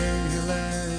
Did you let